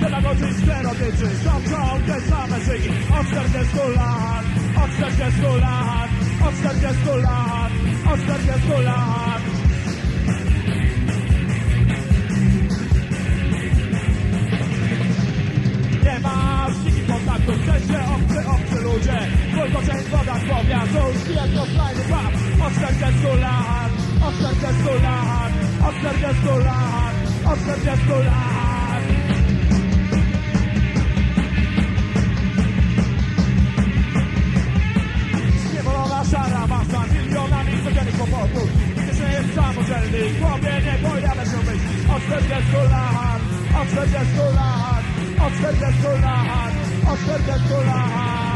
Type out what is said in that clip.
Pedagodzy stereotyczy Szopczą te same szyki Od 40 lat, od 40 lat Od 40 lat, od 40 lat Wszędzie obcy, obcy ludzie. Część woda słowia To już jednostajny pap Od 40 lat, od 40 lat Od 40 lat, od 40 lat. Zniewolona szara masa Milionami codziennych kłopotów. Nikt nie jest samodzielny głowie nie pojawia się myśl. Od 40 lat, od 40 lat Od 40 lat, od 40 lat